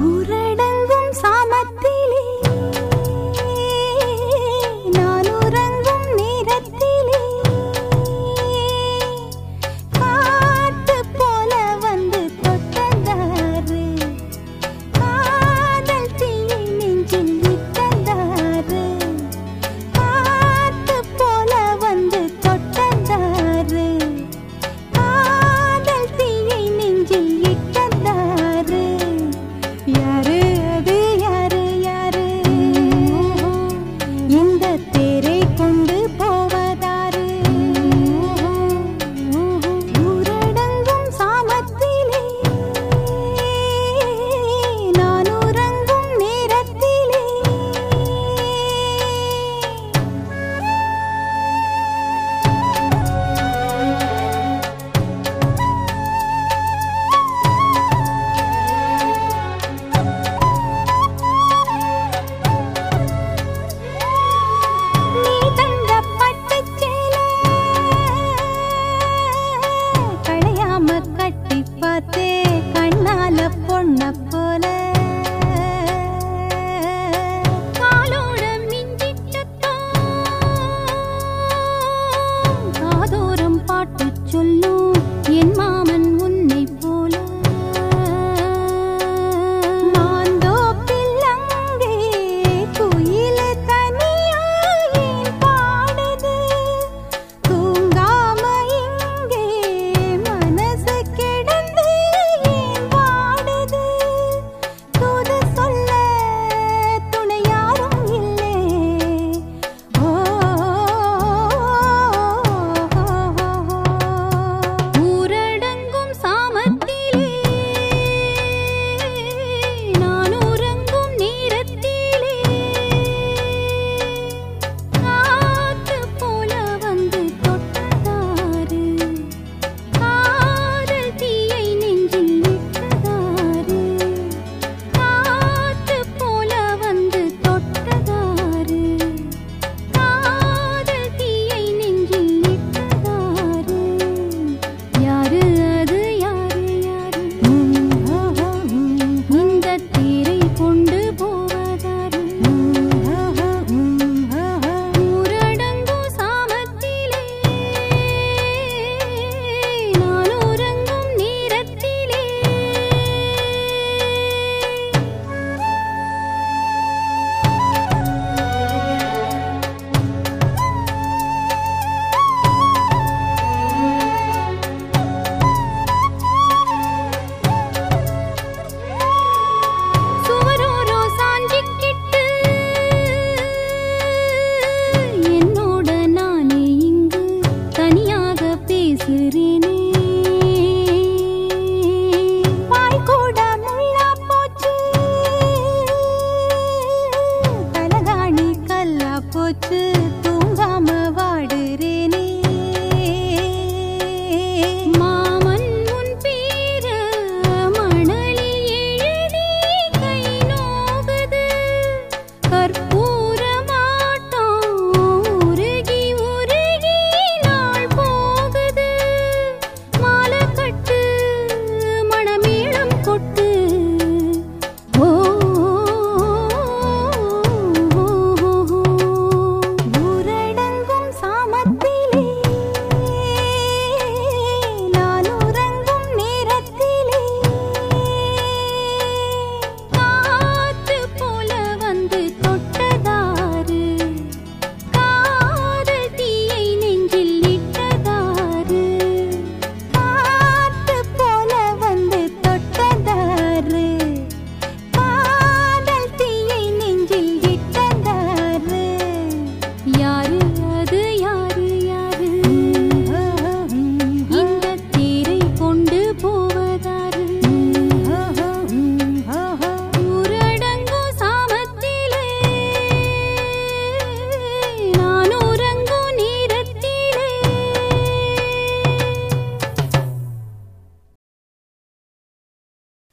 ஊரே பார்த்து தூங்காம வா